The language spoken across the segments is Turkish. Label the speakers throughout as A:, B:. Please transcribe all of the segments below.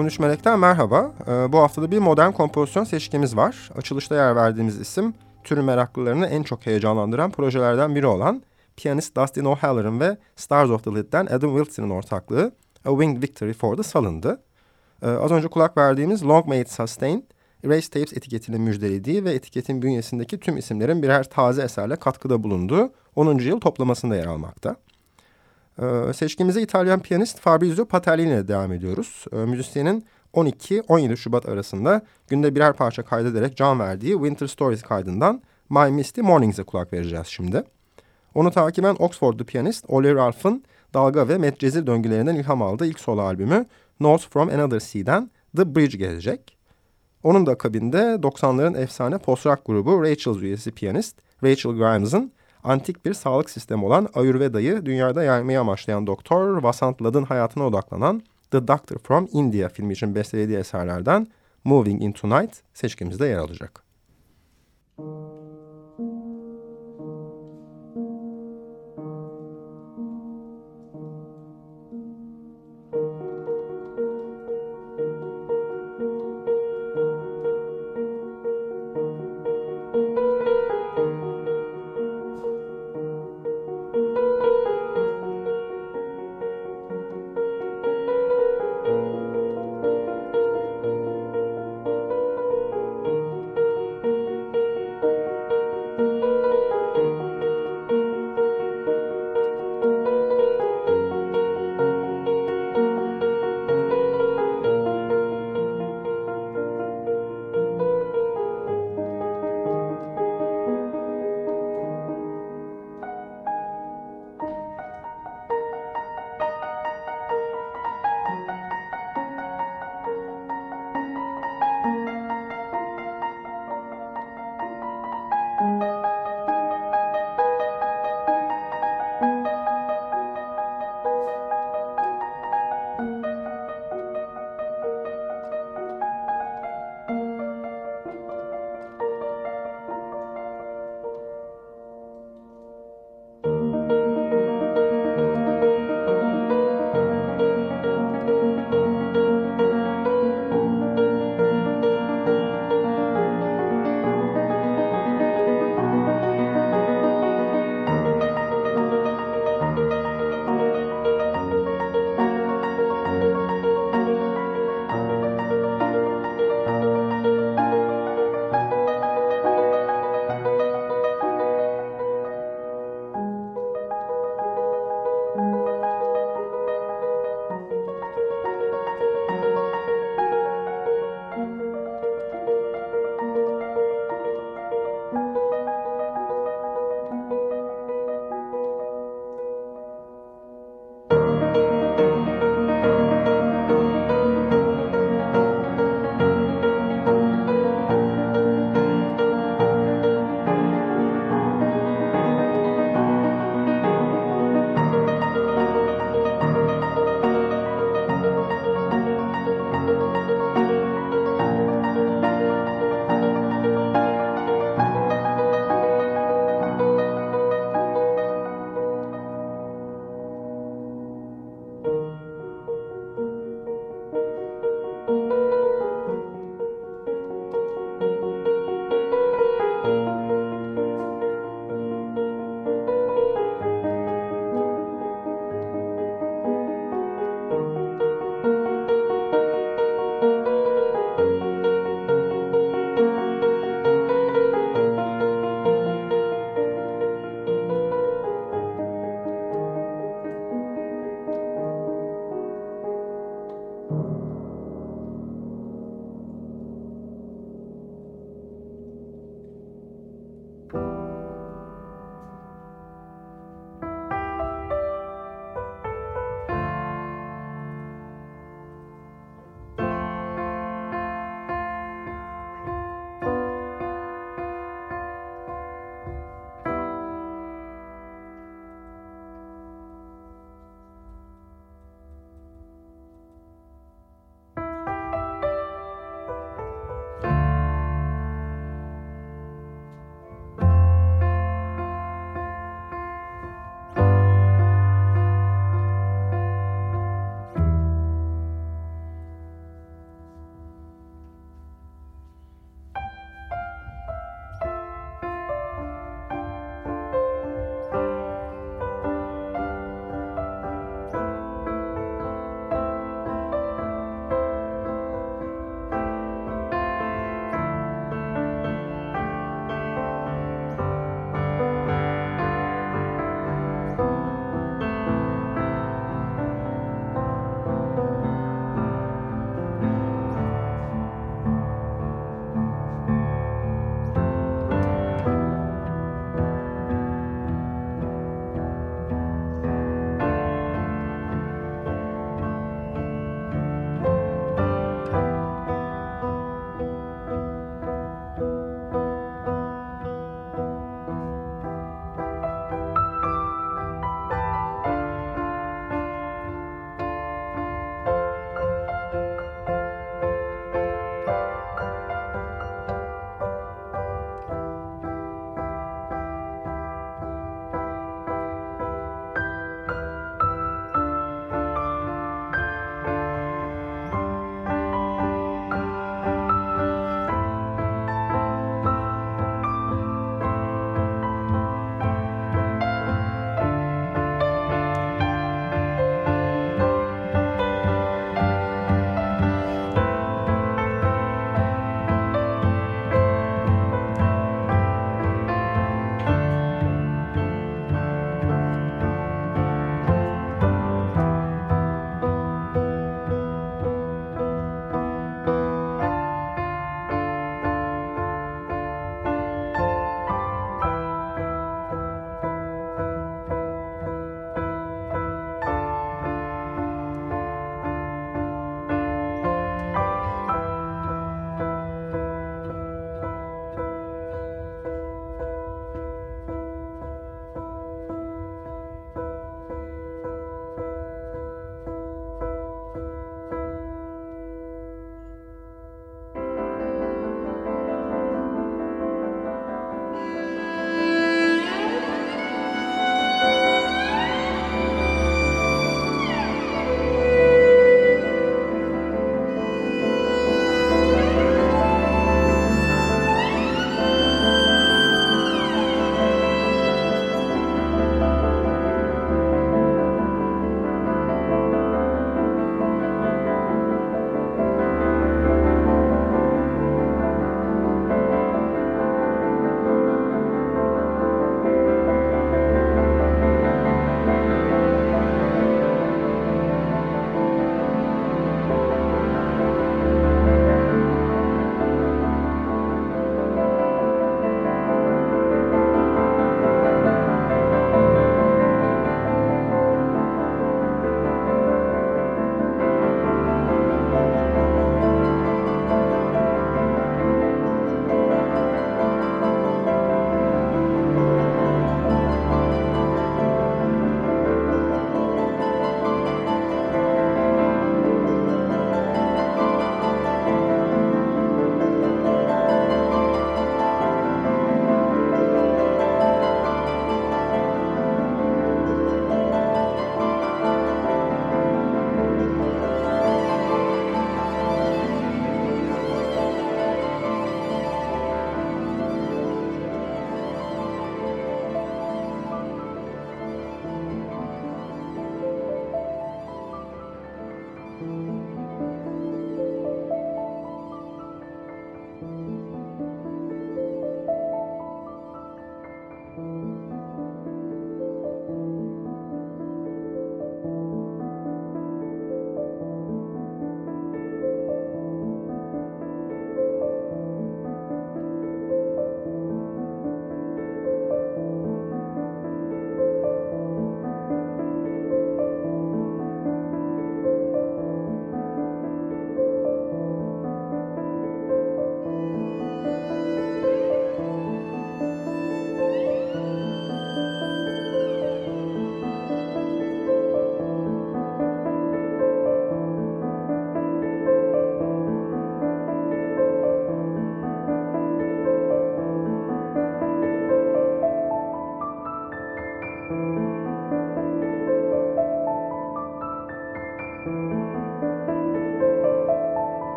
A: 13 Melek'ten merhaba. Ee, bu haftada bir modern kompozisyon seçkimiz var. Açılışta yer verdiğimiz isim, türü meraklılarını en çok heyecanlandıran projelerden biri olan piyanist Dustin O'Halloran ve Stars of the Lid'den Adam Wilson'ın ortaklığı A Winged Victory for the Salın'dı. Ee, az önce kulak verdiğimiz Long May It Sustain, Erase Tapes etiketinin müjdelediği ve etiketin bünyesindeki tüm isimlerin birer taze eserle katkıda bulunduğu 10. yıl toplamasında yer almakta. Ee, seçkimize İtalyan piyanist Fabrizio Paterlini ile devam ediyoruz. Ee, müzisyenin 12-17 Şubat arasında günde birer parça kaydederek can verdiği Winter Stories kaydından My Misty Mornings'e kulak vereceğiz şimdi. Onu takiben Oxford'lu piyanist Ollie Ralph'ın dalga ve medcezir döngülerinden ilham aldığı ilk solo albümü Notes from Another Sea'den The Bridge gelecek. Onun da akabinde 90'ların efsane post-rock grubu Rachel's üyesi piyanist Rachel Grimes'ın antik bir sağlık sistemi olan Ayurveda'yı dünyada yaymayı amaçlayan doktor Vasant Lad'ın hayatına odaklanan The Doctor from India filmi için bestelediği eserlerden Moving Into Night seçkimizde yer alacak.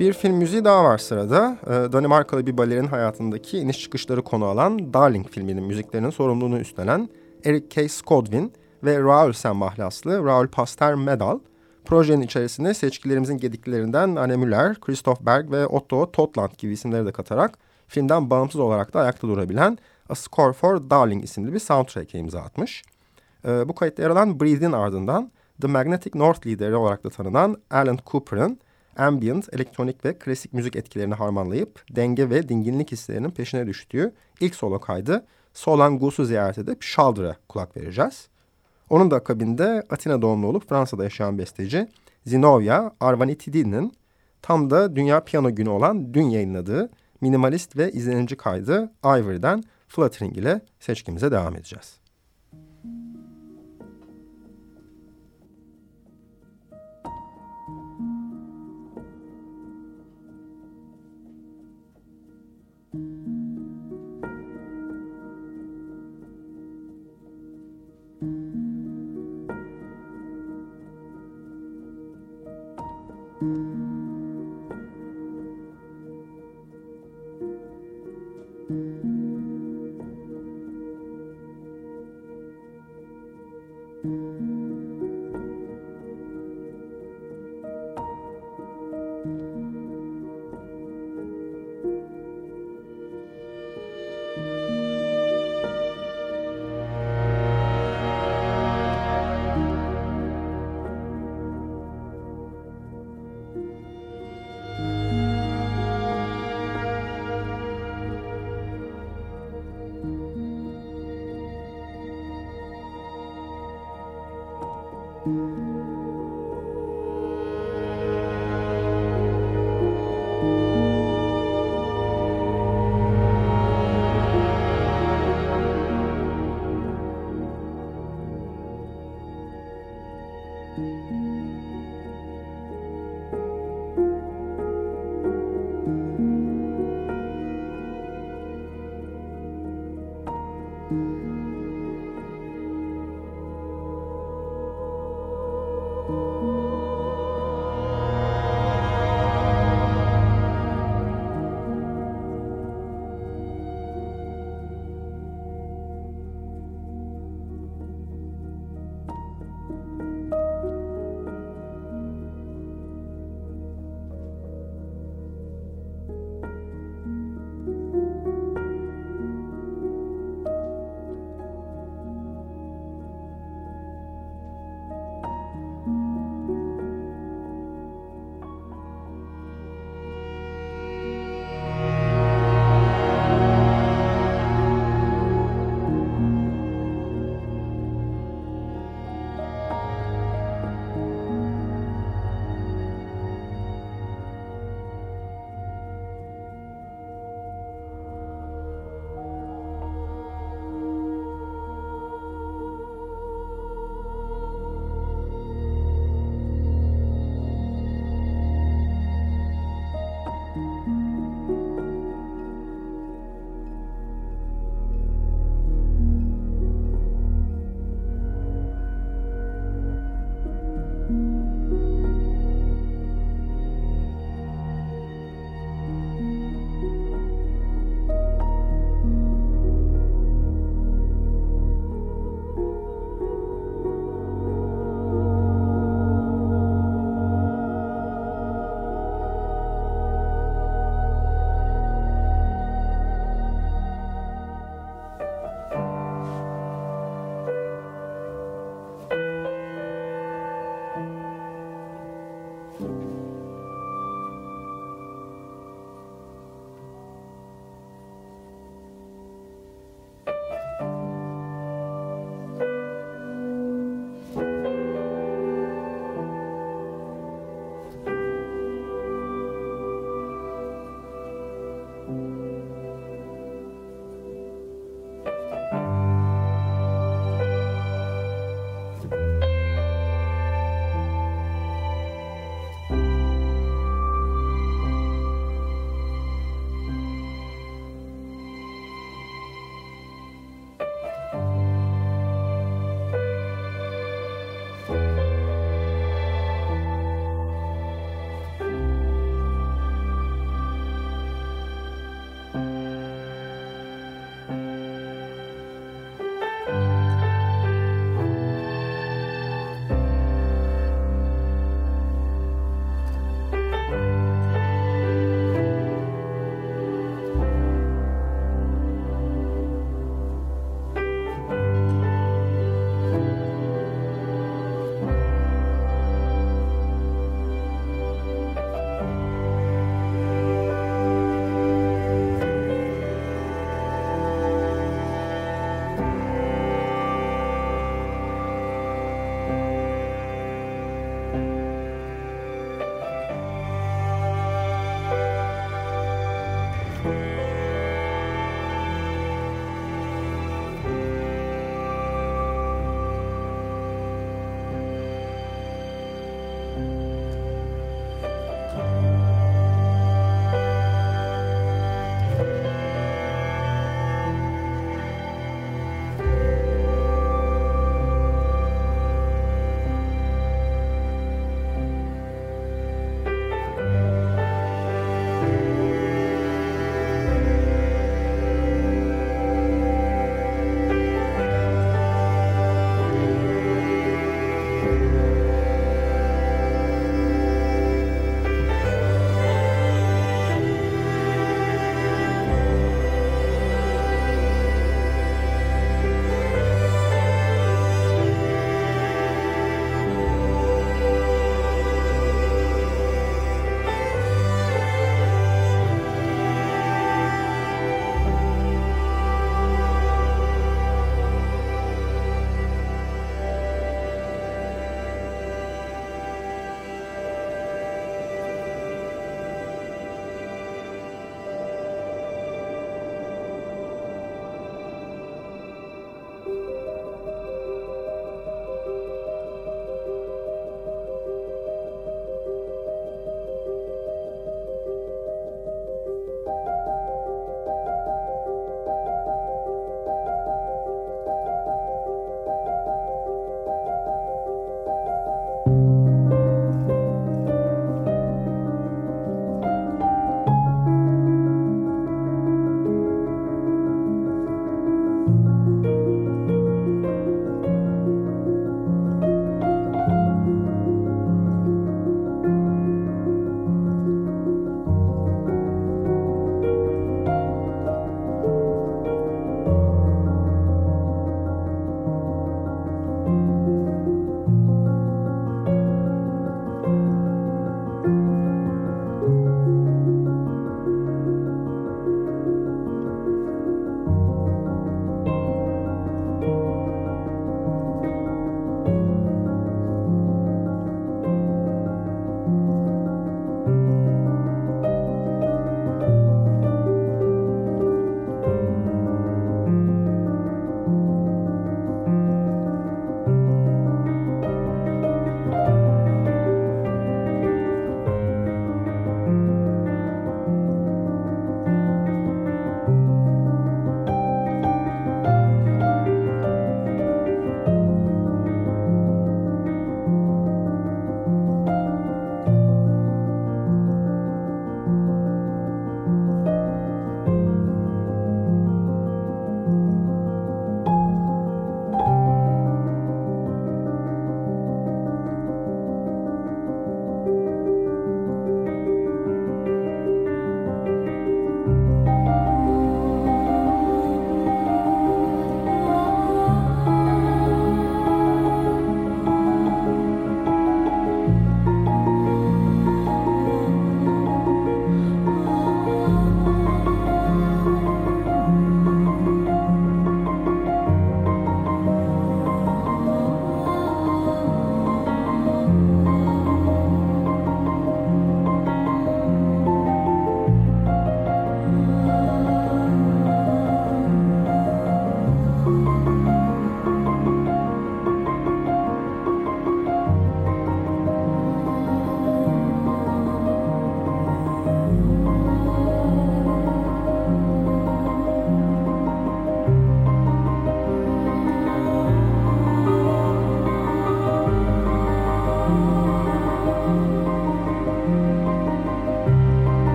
A: Bir film müziği daha var sırada. Ee, Danimarkalı bir balerin hayatındaki iniş çıkışları konu alan Darling filminin müziklerinin sorumluluğunu üstlenen Eric K. Skodvin ve Raul Sembahlaslı Raul Paster Medal projenin içerisine seçkilerimizin gediklerinden Anne Müller, Christoph Berg ve Otto Totland gibi isimleri de katarak filmden bağımsız olarak da ayakta durabilen A Score for Darling isimli bir soundtrack'e imza atmış. Ee, bu kayıtta yer alan Breathe'in ardından The Magnetic North lideri olarak da tanınan Alan Cooper'ın ambient, elektronik ve klasik müzik etkilerini harmanlayıp denge ve dinginlik hislerinin peşine düştüğü ilk solo kaydı Solan Gus'u ziyaret edip Şaldır'a kulak vereceğiz. Onun da akabinde Atina doğumlu olup Fransa'da yaşayan besteci Zinovia Arvanitidi'nin tam da Dünya Piyano Günü olan dün yayınladığı minimalist ve izlenici kaydı Ivory'den Fluttering ile seçkimize devam edeceğiz.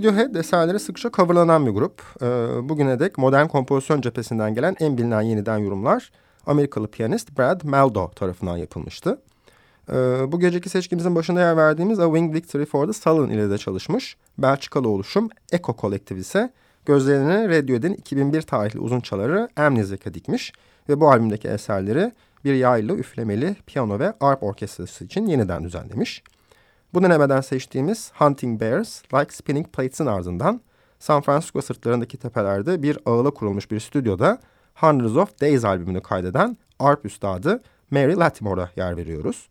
A: Radiohead eserleri sıkça coverlanan bir grup. Ee, bugüne dek modern kompozisyon cephesinden gelen en bilinen yeniden yorumlar Amerikalı piyanist Brad Meldo tarafından yapılmıştı. Ee, bu geceki seçkimizin başında yer verdiğimiz A Winged Victory for the Sullen ile de çalışmış. Belçikalı oluşum Echo Collective ise gözlerini Radiohead'in 2001 tarihli uzunçaları Amnesiac'a dikmiş ve bu albümdeki eserleri bir yaylı, üflemeli, piyano ve arp orkestrası için yeniden düzenlemiş. Bu denemeden seçtiğimiz Hunting Bears, Like Spinning Plates'in ardından San Francisco sırtlarındaki tepelerde bir ağıla kurulmuş bir stüdyoda Hundreds of Days albümünü kaydeden arp üstadı Mary Latimore'a yer veriyoruz.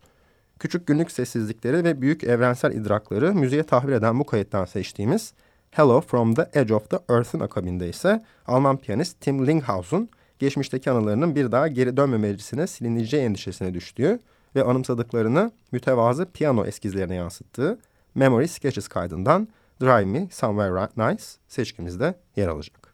A: Küçük günlük sessizlikleri ve büyük evrensel idrakları müziğe tahvil eden bu kayıttan seçtiğimiz Hello from the Edge of the Earth'ın akabinde ise Alman piyanist Tim Linghaus'un geçmişteki anılarının bir daha geri dönmemecisine silineceği endişesine düştüğü ve anımsadıklarını mütevazı piyano eskizlerine yansıttığı Memory Sketches kaydından Drive Me Somewhere Nice seçkimizde yer alacak.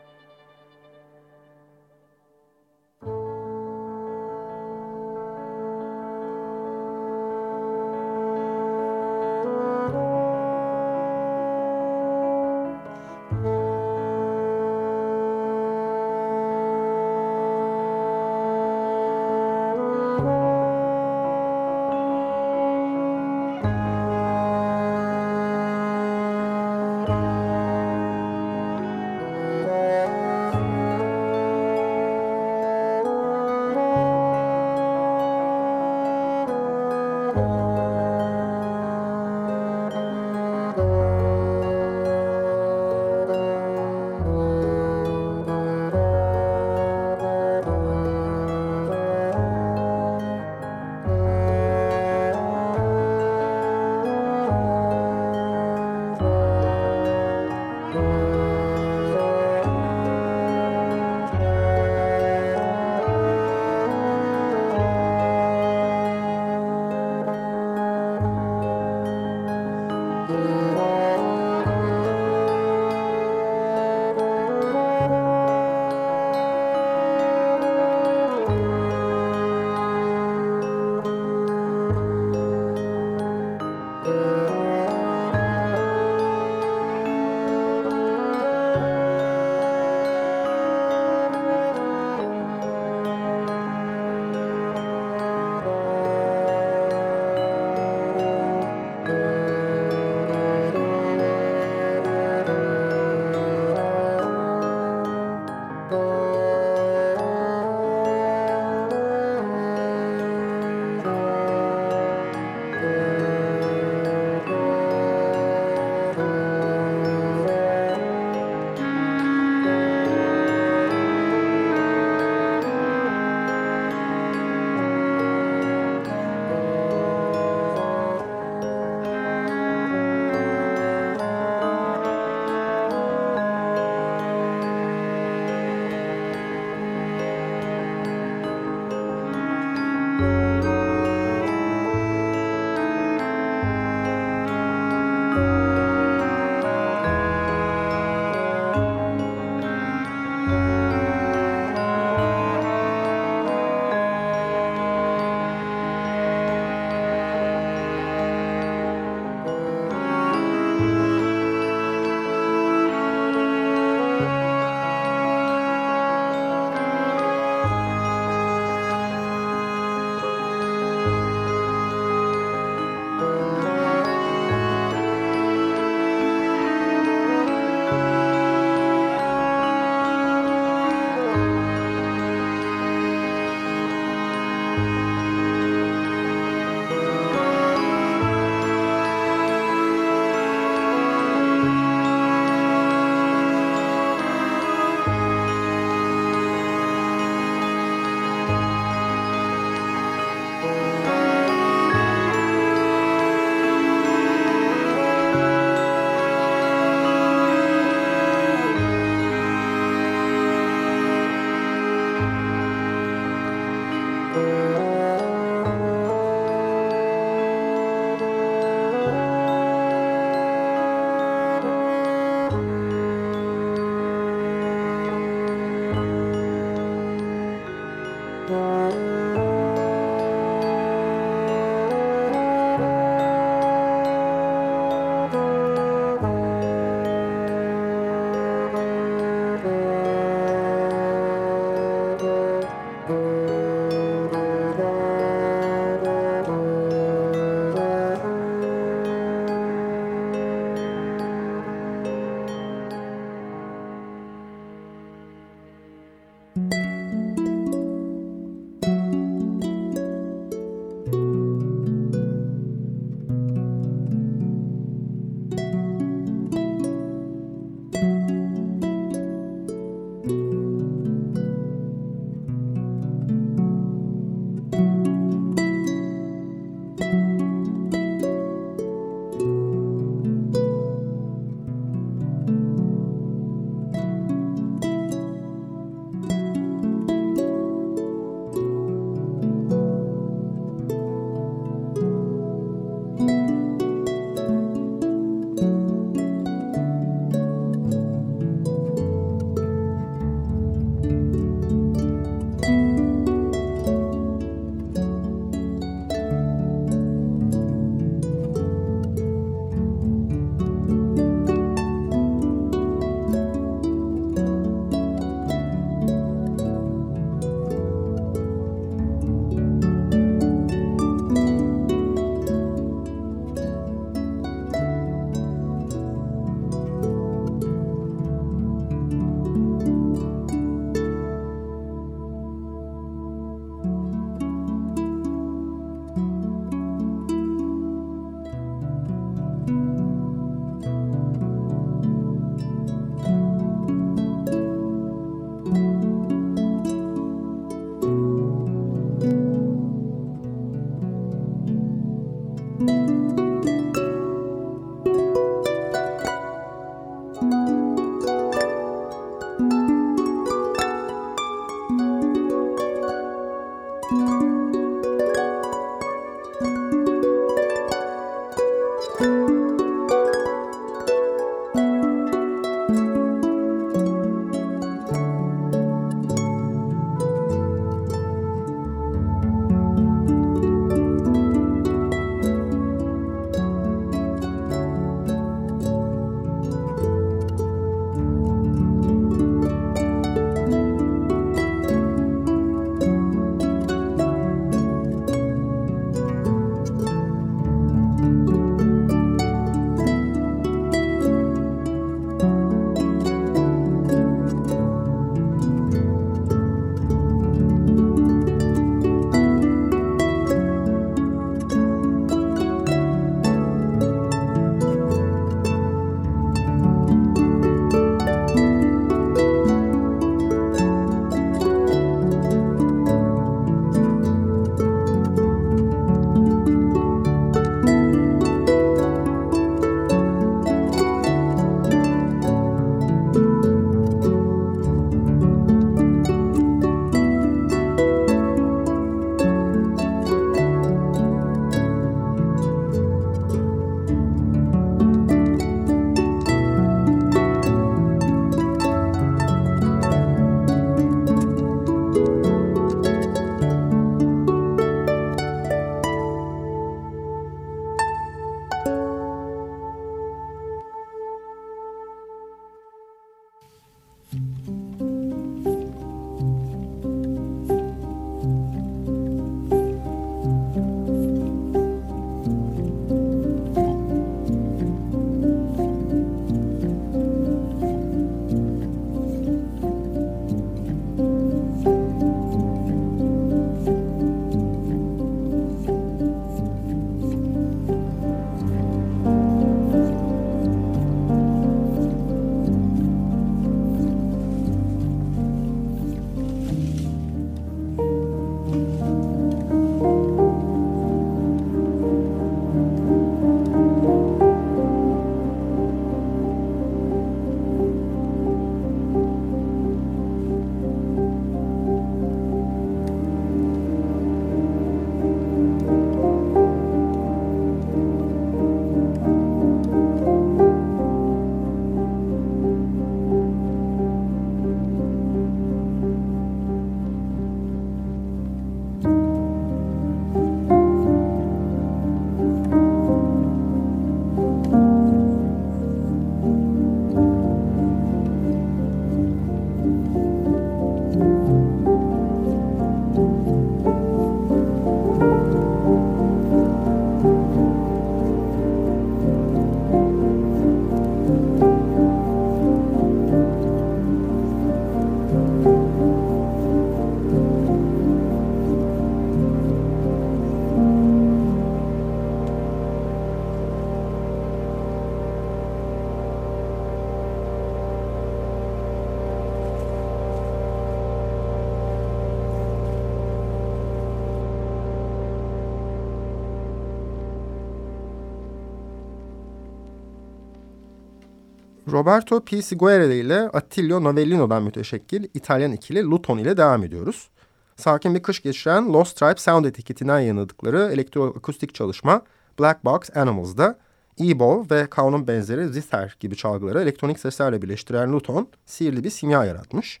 A: Roberto P. Siguerere ile Attilio Novellino'dan müteşekkil İtalyan ikili Luton ile devam ediyoruz. Sakin bir kış geçiren Lost Tribe Sound etiketinden yayınladıkları elektroakustik çalışma Black Box Animals'da e-bow ve kanun benzeri zither gibi çalgıları elektronik seslerle birleştiren Luton sihirli bir simya yaratmış.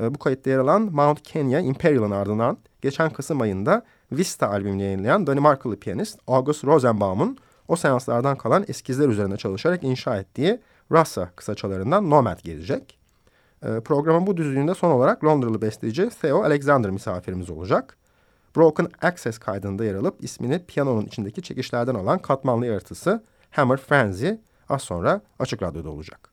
A: Ee, bu kayıtta yer alan Mount Kenya Imperial'ın ardından geçen Kasım ayında Vista albümünü yayınlayan Danimarkalı piyanist August Rosenbaum'un o seanslardan kalan eskizler üzerine çalışarak inşa ettiği Rasa kısaçalarından Nomad gelecek. Ee, programın bu düzlüğünde son olarak Londralı besteci Theo Alexander misafirimiz olacak. Broken Access kaydında yer alıp ismini piyanonun içindeki çekişlerden alan katmanlı yaratısı Hammer Frenzy az sonra Açık Radyo'da olacak.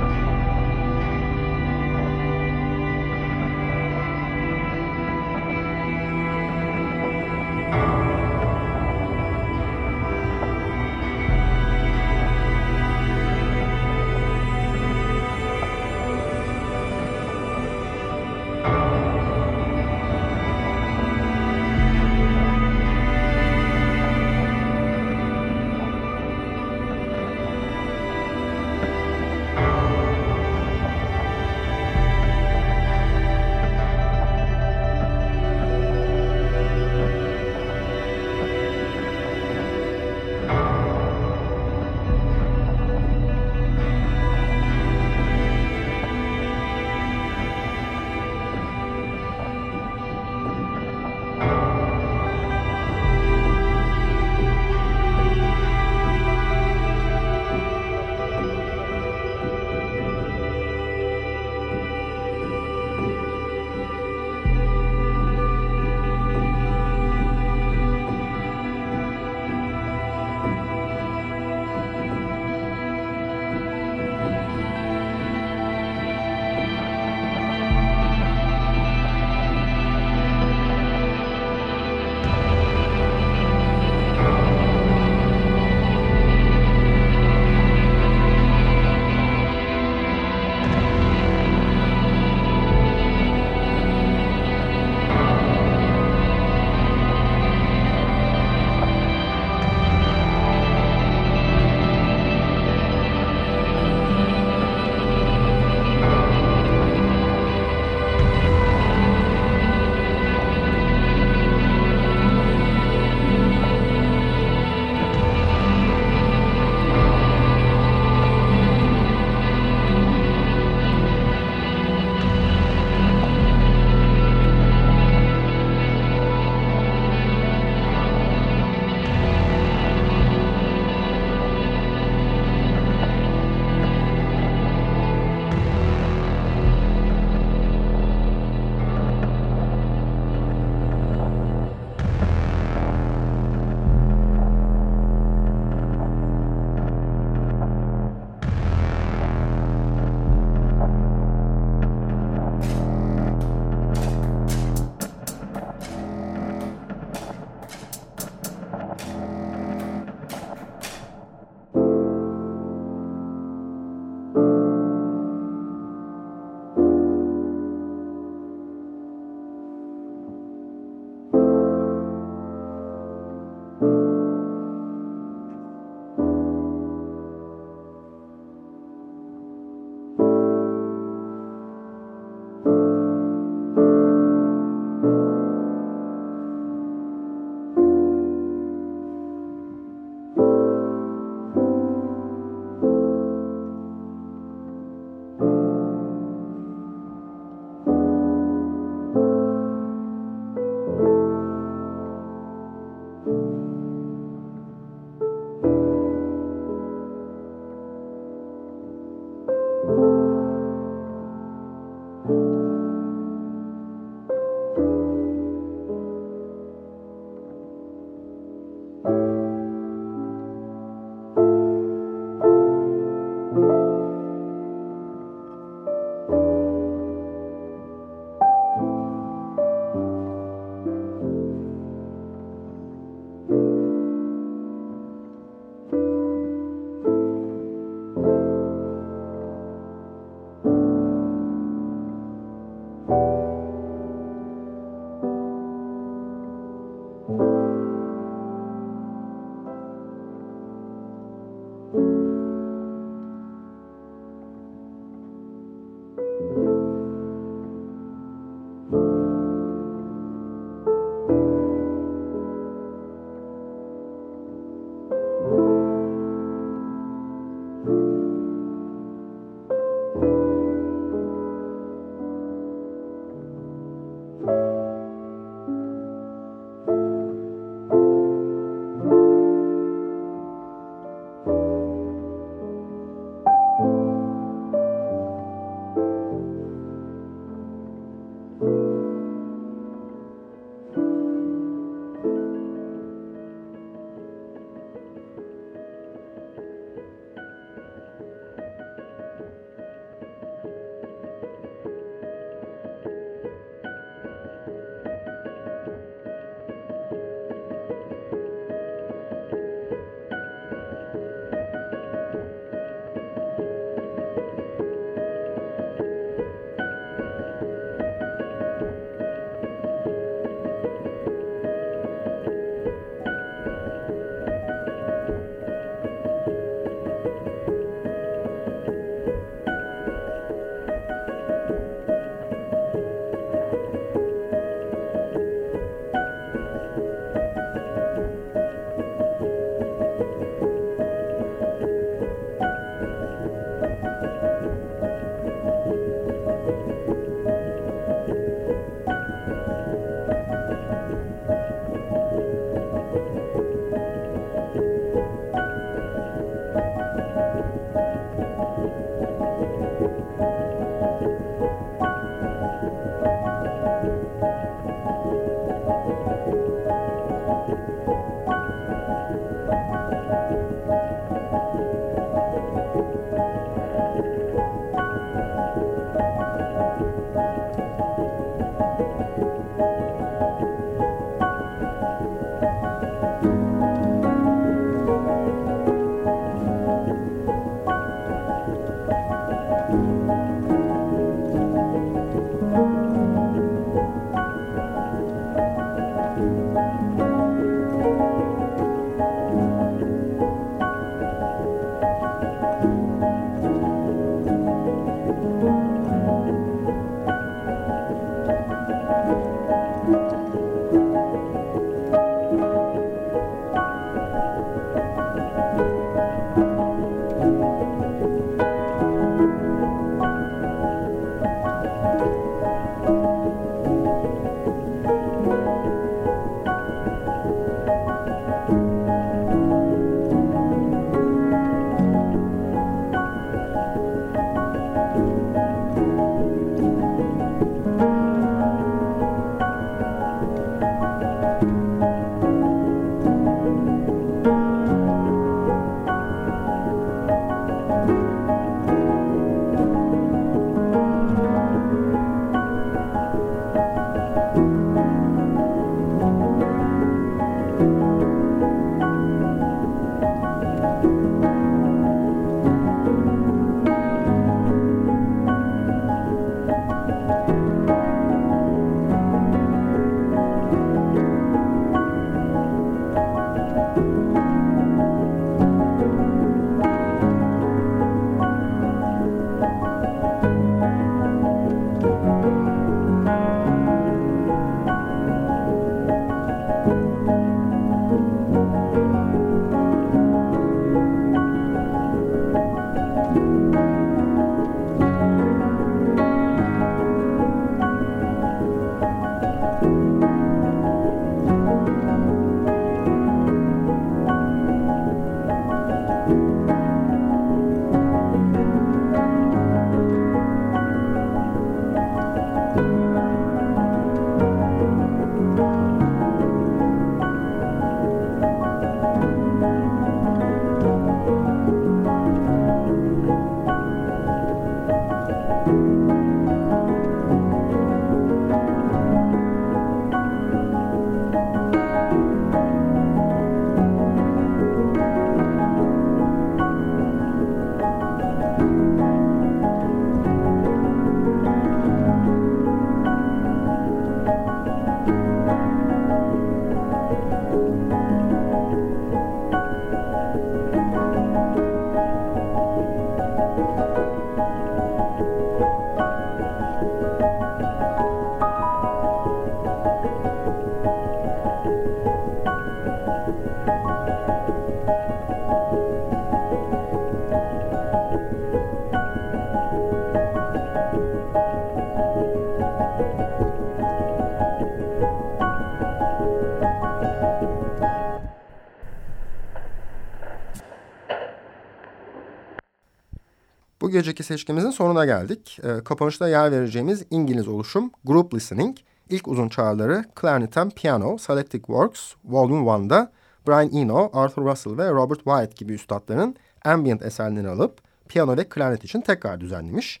A: Bu geceki seçkimizin sonuna geldik. E, kapanışta yer vereceğimiz İngiliz oluşum Group Listening, ilk uzun çağrıları Clarinet and Piano, Selected Works, Volume 1'da Brian Eno, Arthur Russell ve Robert Wyatt gibi üstadların ambient eserlerini alıp piyano ve klarnet için tekrar düzenlemiş.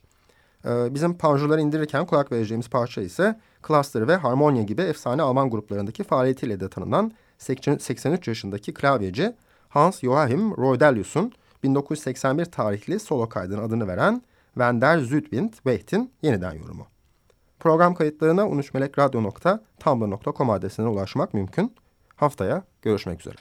A: Ee, bizim panjurları indirirken kulak vereceğimiz parça ise Cluster ve Harmonia gibi efsane Alman gruplarındaki faaliyetiyle de tanınan 83 yaşındaki klavyeci Hans Joachim Roydelius'un 1981 tarihli solo kaydının adını veren Van der Südwind Wait'in yeniden yorumu. Program kayıtlarına 13melekradyo.tumblr.com adresine ulaşmak mümkün. Haftaya görüşmek üzere.